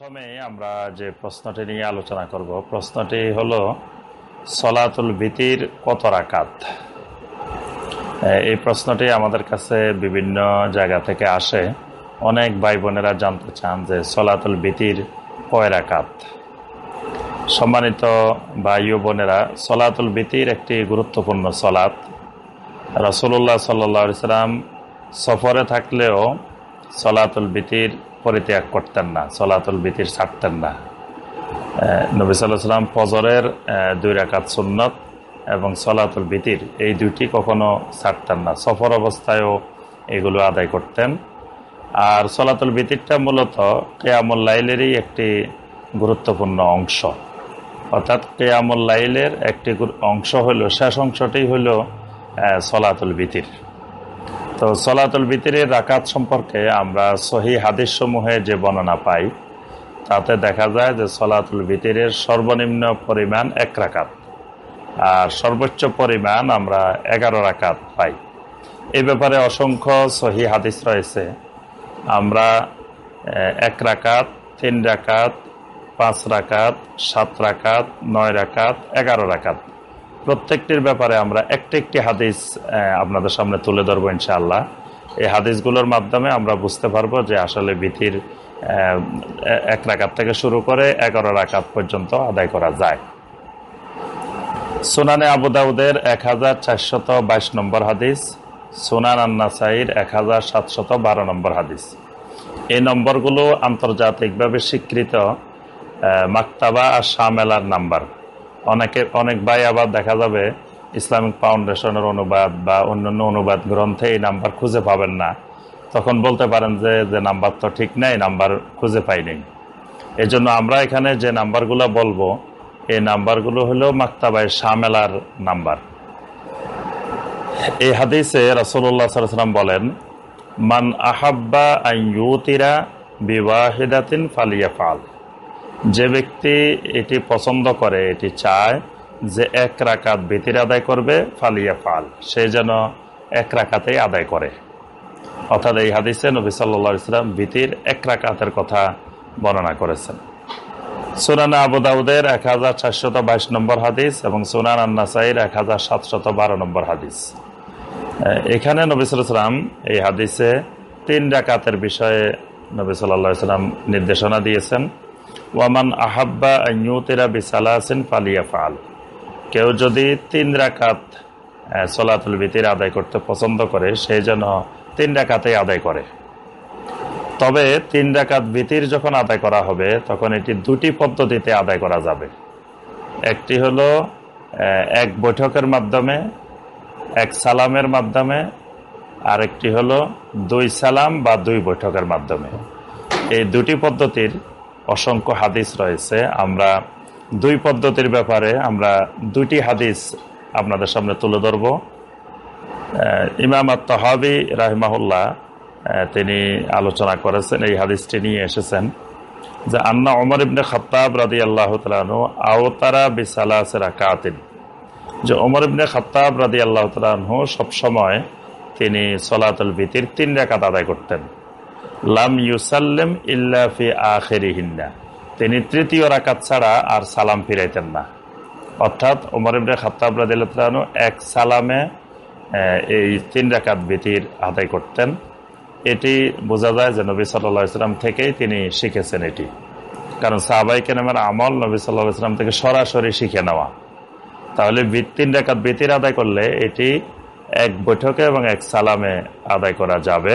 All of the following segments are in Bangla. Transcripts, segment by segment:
প্রথমে আমরা যে প্রশ্নটি নিয়ে আলোচনা করব, প্রশ্নটি হলো, সলাতুল ভীতির কত রাকাত? এই প্রশ্নটি আমাদের কাছে বিভিন্ন জায়গা থেকে আসে। অনেক ভাই বোনেরা জানতে চান যে সলাতুল ভীতির কয় রাকাত? সম্মানিত ভাই ও বোনেরা সলাতুল ভীতির একটি গুরুত্বপূর্ণ সলাত রসুল্লাহ সাল্লা সাল্লাম সফরে থাকলেও সলাতুল বিতির পরিত্যাগ করতেন না, সলাতুল বিতির ছাড়তেন না। নবী সাল্লাহ সাল্লাম ফজরের দুই রাকাত সুন্নত এবং সলাতুল বিতির এই দুইটি কখনো ছাড়তেন না। সফর অবস্থায়ও এগুলো আদায় করতেন। আর সলাতুল বিতিরটা মূলত কেয়ামুল লাইলেরই একটি গুরুত্বপূর্ণ অংশ। অর্থাৎ কেয়ামুল লাইলের একটি অংশ হলো শেষ অংশটি হল সলাতুল বিতির। তো সলাতুল বিতিরের রাকাত সম্পর্কে আমরা সহি হাদিস সমূহে যে বর্ণনা পাই, তাতে দেখা যায় যে সলাতুল বিতিরের সর্বনিম্ন পরিমাণ এক রাকাত আর সর্বোচ্চ পরিমাণ আমরা এগারো রাকাত পাই। এই ব্যাপারে অসংখ্য সহি হাদিস রয়েছে। আমরা এক রাকাত, তিন রাকাত, পাঁচ রাকাত, সাত রাকাত, নয় রাকাত, এগারো রাকাত প্রত্যেকটির ব্যাপারে আমরা একটি একটি হাদিস আপনাদের সামনে তুলে ধরবো ইনশাআল্লাহ। এই হাদিসগুলোর মাধ্যমে আমরা বুঝতে পারব যে আসলে বিথির এক রাকাত থেকে শুরু করে এগারো রাকাত পর্যন্ত আদায় করা যায়। সুনানে আবুদাউদের এক হাজার চারশত বাইশ নম্বর হাদিস, সুনান আন্নাসাইর এক হাজার সাতশত বারো নম্বর হাদিস। এই নম্বরগুলো আন্তর্জাতিকভাবে স্বীকৃত মাক্তাবা আর শামেলার নাম্বার। অনেকে, অনেক ভাই আবার দেখা যাবে ইসলামিক ফাউন্ডেশনের অনুবাদ বা অন্যান্য অনুবাদ গ্রন্থে এই নাম্বার খুঁজে পাবেন না। তখন বলতে পারেন যে যে নাম্বার তো ঠিক নেই, নাম্বার খুঁজে পাইনি। এই জন্য আমরা এখানে যে নাম্বারগুলো বলব, এই নাম্বারগুলো হলো মাক্তাবাই শামেলার নাম্বার। এই হাদিসে রসুল্লাহ সাল্লাম বলেন, মান আহাব্বা আইয়ুতিরা বিবাহিদাতিন ফালিয়া ফাল যে ব্যক্তি এটি পছন্দ করে, এটি চায় যে এক রাকাত বেতির আদায় করবে, ফালিয়া ফাল। সে যেন এক রাকাতেই আদায় করে। অর্থাৎ এই হাদিসে নবী সাল্লা ইসলাম বিতির এক রাকাতের কথা বর্ণনা করেছেন। সুনান আবুদাউদের এক হাজার চারশত বাইশ নম্বর হাদিস এবং সুনান আন্নাসাইর এক হাজার সাতশত বারো নম্বর হাদিস। এখানে নবী সাল্লাম এই হাদিসে তিন রাকাতের বিষয়ে নবী সাল্লা সাল্লাম নির্দেশনা দিয়েছেন। ওয়ামান আহাব্বা আইয়ুতেরা বিসালাসিন ফালিয়া ফাল কেউ যদি তিন রাকাত সলাতুল বিতির আদায় করতে পছন্দ করে সেই জন্য তিন রাকাতেই আদায় করে। তবে তিন রাকাত বিতির যখন আদায় করা হবে, তখন এটি দুটি পদ্ধতিতে আদায় করা যাবে। একটি হলো এক বৈঠকের মাধ্যমে, এক সালামের মাধ্যমে, আরেকটি হলো দুই সালাম বা দুই বৈঠকের মাধ্যমে। এই দুটি পদ্ধতির অসংখ্য হাদিস রয়েছে। আমরা দুই পদ্ধতির ব্যাপারে আমরা দুটি হাদিস আপনাদের সামনে তুলে ধরব। ইমাম তহাবি রাহমাহুল্লাহ তিনি আলোচনা করেছেন, এই হাদিসটি নিয়ে এসেছেন যে, আন্না ওমর ইবনে খত্তাব রাদি আল্লাহ তালু আওতারা বিসালাসের আকাতিন যে ওমর ইবনে খত্তাব রাদি আল্লাহ তালু সবসময় তিনি সলাতুল বিতির তিন রেখাত আদায় করতেন। লাম ইউসাল্লেম ইল্লাফি আখেরিহিন্না। তিনি তৃতীয় রাকাত ছাড়া আর সালাম ফিরাইতেন না। অর্থাৎ ওমর ইবনে খাত্তাব এক সালামে এই তিন রাকাত বিতির আদায় করতেন। এটি বোঝা যায় যে নবী সাল্লা ইসলাম থেকেই তিনি শিখেছেন এটি। কারণ সাহাবাই কেনামের আমল নবী সাল্লাহ ইসলাম থেকে সরাসরি শিখে নেওয়া। তাহলে তিন রাকাত বিতির আদায় করলে এটি এক বৈঠকে এবং এক সালামে আদায় করা যাবে।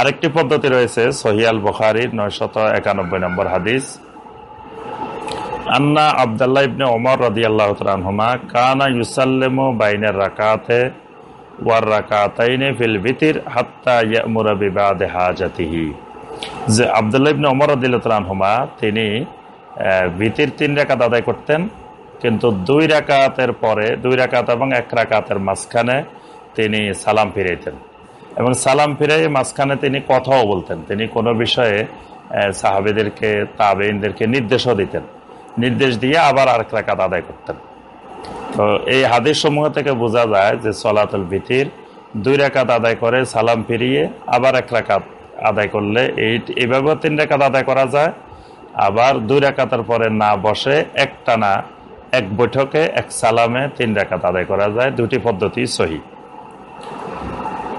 আরেকটি পদ্ধতি রয়েছে সহিয়াল বখারির নয়শত একানব্বই নম্বর হাদিস। আন্না আবদাল্লাহ ইবনে ওমর রদি আল্লাহ তালহুমা কানা ইউসাল্লেমু বাইনের রাকাতে ওয়ার রাকাতাইনে ফিল ভিতির হাত্তা ইয়ামুরা বিবাদে হাজাতিহি। যে আবদুল্লাহ ইবনে ওমর রদিল্লাহ তালহুমা তিনি ভিতির তিন রাকাত আদায় করতেন, কিন্তু দুই রাকাতের পরে, দুই রাকাত এবং এক রাকাতের মাঝখানে তিনি সালাম ফিরাইতেন। এবং সালাম ফিরে মাঝখানে তিনি কথাও বলতেন। তিনি কোনো বিষয়ে সাহাবেদেরকে তাবেইনদেরকে নির্দেশও দিতেন। নির্দেশ দিয়ে আবার আরেক রাকাত আদায় করতেন। তো এই হাদিস সমূহ থেকে বোঝা যায় যে সলাতুল ভিতির দুই রাকাত আদায় করে, সালাম ফিরিয়ে আবার এক রাকাত আদায় করলে এই এইভাবেও তিন রেখাত আদায় করা যায়। আবার দুই রাকাতের পরে না বসে একটানা এক বৈঠকে এক সালামে তিন রাকাত আদায় করা যায়। দুটি পদ্ধতি সহি।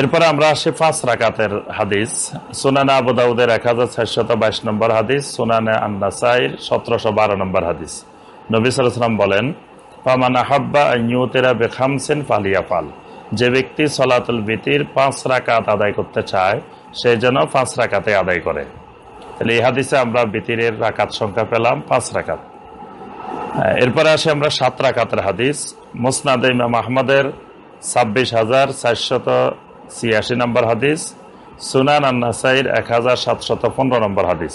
এরপরে আমরা আসি পাঁচ রাকাতের হাদিস। সুনানে আবুদাউদের এক হাজার ছয়শত বাইশ নম্বর হাদিস, সুনানে আন্নাসাইর সতেরোশো বারো নম্বর হাদিস। নবী সালাম বলেন পামানা হাব্বা ইউতেরা বেখামসেন পালিয়া পাল যে ব্যক্তি সলাতুল বিতির পাঁচ রাকাত আদায় করতে চায়, সে যেন পাঁচ রাকাতে আদায় করে। তাহলে এই হাদিসে আমরা বিতিরের রাকাত সংখ্যা পেলাম পাঁচ রাকাত। এরপরে আসে আমরা সাত রাকাতের হাদিস। মুসনাদ ইমাম আহমদের ছাব্বিশ হাজার চারশত ছিয়াশি নম্বর হাদিস, সুনান আন্নাসাইর এক হাজার সাতশত পনেরো নম্বর হাদিস।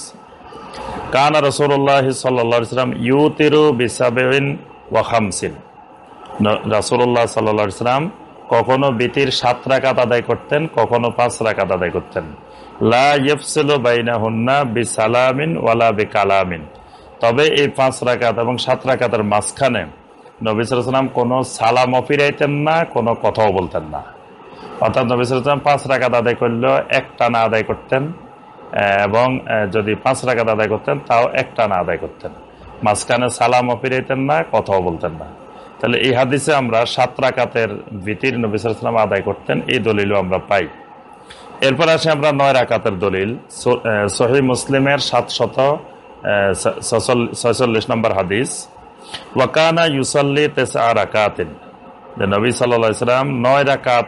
কান রসুল্লাহ সাল্লাম ইউতিরু বিসাবেন ওয়াখামসিন রাসুল্লাহ সাল্লাম কখনো বিতির সাত রাকাত আদায় করতেন, কখনো পাঁচ রাকাত আদায় করতেন। লা ইয়ফসিল বাইনা হুন্না বি সালামিন ওয়ালা বি কালামিন তবে এই পাঁচ রাকাত এবং সাত রাকাতের মাঝখানে নবী সালাম কোনো সালামও ফিরাইতেন না, কোনো কথাও বলতেন না। অর্থাৎ নবী সালাম পাঁচ রাকাত আদায় করলেও এক টানা আদায় করতেন এবং যদি পাঁচ রাকাত আদায় করতেন, তাও এক টানা আদায় করতেন। মাঝখানে সালামও ফিরাইতেন না, কথাও বলতেন না। তাহলে এই হাদিসে আমরা সাত রাকাতের ভিতির নবী সালাম আদায় করতেন, এই দলিলও আমরা পাই। এরপর আসে আমরা নয় রাকাতের দলিল। সহি মুসলিমের সাতশত ছয়চল্লিশ নম্বর হাদিস। ওয়াকানা ইউসল্লি তেসা রাকাতিন। নবী সাল্লাম নয় রাকাত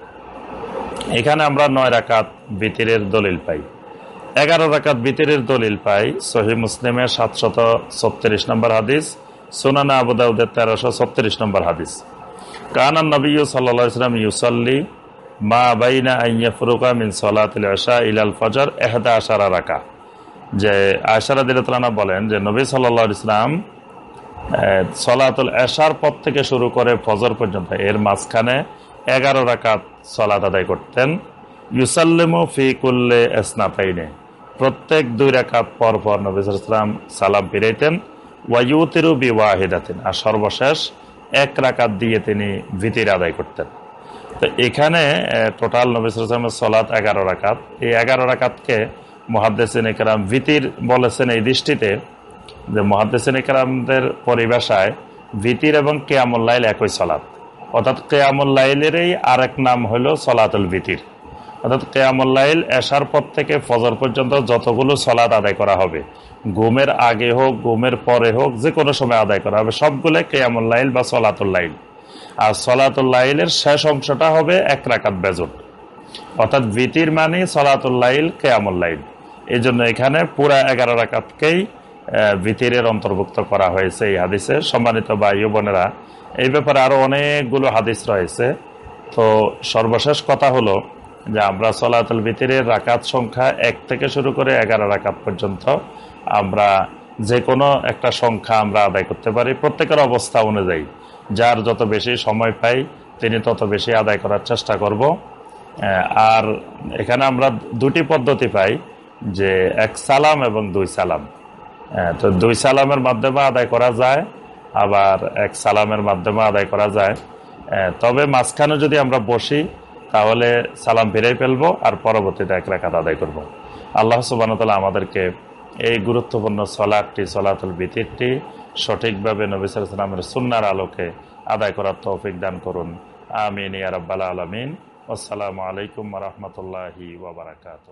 এখানে আমরা নয় রাকাত বিতিরের দলিল পাই। এগারো রাকাত বিতিরের দলিল পাই, সহি মুসলিমের সাতশত ছত্রিশ নম্বর হাদিস, সোনানা আবুদাউদের তেরোশো ছত্রিশ নম্বর হাদিস। কানান নবী সাল্লাম ইউসাল্লি, মা বাইনা আইয়া ফুরুকা মিন সলাতিল আশা ইলাল ফজর এহদা আশারা রাকা। যে আয়সারা দিলতলানা বলেন যে নবী সাল্লা ইসলাম সলাতুল এশার পর থেকে শুরু করে ফজর পর্যন্ত, এর মাঝখানে এগারো রাকাত সলাত আদায় করতেন। ইউসাল্লিমু ফি কুল্লে এসনাতাইনে প্রত্যেক দুই রাকাত পর পর নবী ইসলাম সালাম ফিরাইতেন। ওয়াইউতিরু বি ওয়াহিদাতেন আর সর্বশেষ এক রাকাত দিয়ে তিনি ভিতির আদায় করতেন। তো এখানে টোটাল নবী ইসলামের সলাত এগারো রাকাত। এই এগারো রাকাতকে মহাদ্দেসিন একরাম ভিতির বলেছেন এই দৃষ্টিতে যে মহাদ্দেসিন একরামদের পরিভাষায় ভিতির এবং কেয়ামুল্লাইল একই সলাৎ অর্থাৎ কেয়ামুল্লাইলেরই আরেক নাম হলো সলাতুল ভিতির অর্থাৎ কেয়ামুল্লাইল এশার পর থেকে ফজর পর্যন্ত যতগুলো সলাদ আদায় করা হবে, ঘুমের আগে হোক, ঘুমের পরে হোক যে কোনো সময় আদায় করা হবে, সবগুলো কেয়ামুল্লাইল বা সলাতুল্লাইল আর সলাতুল্লাইলের শেষ অংশটা হবে এক রাকাত বেজট। অর্থাৎ ভিতির মানে সলাতুল্লাইল কেয়ামুল্লাইল এই জন্য এখানে পুরা এগারো রাকাতকেই ভিতিরের অন্তর্ভুক্ত করা হয়েছে এই হাদিসে। সম্মানিত বা বোনেরা এই ব্যাপারে আরও অনেকগুলো হাদিস রয়েছে। তো সর্বশেষ কথা হলো যে আমরা সলাতুল ভিতিরের রাকাত সংখ্যা এক থেকে শুরু করে এগারো রাকাত পর্যন্ত আমরা যে কোনো একটা সংখ্যা আমরা আদায় করতে পারি। প্রত্যেকের অবস্থা অনুযায়ী যার যত বেশি সময় পাই তিনি তত বেশি আদায় করার চেষ্টা করব। আর এখানে আমরা দুটি পদ্ধতি পাই যে এক সালাম এবং দুই সালাম। তো দুই সালামের মাধ্যমে আদায় করা যায়। আবার এক সালামের মাধ্যমে আদায় করা যায়। তবে মাঝখানে যদি আমরা বসি, তাহলে সালাম ফিরে ফেলব আর পরবর্তীতে এক রেখাত আদায় করব। আল্লাহ সুবানতাল্লাহ আমাদেরকে এই গুরুত্বপূর্ণ সলাটটি সলাতুল বিতিরটি সঠিকভাবে নবিসার সালামের সুন্নার আলোকে আদায় করার তৌফিক দান করুন। আমিন ইয়ারব্বাল আলমিন। আসসালামু আলাইকুম রহমতুল্লাহি ওবরাকাত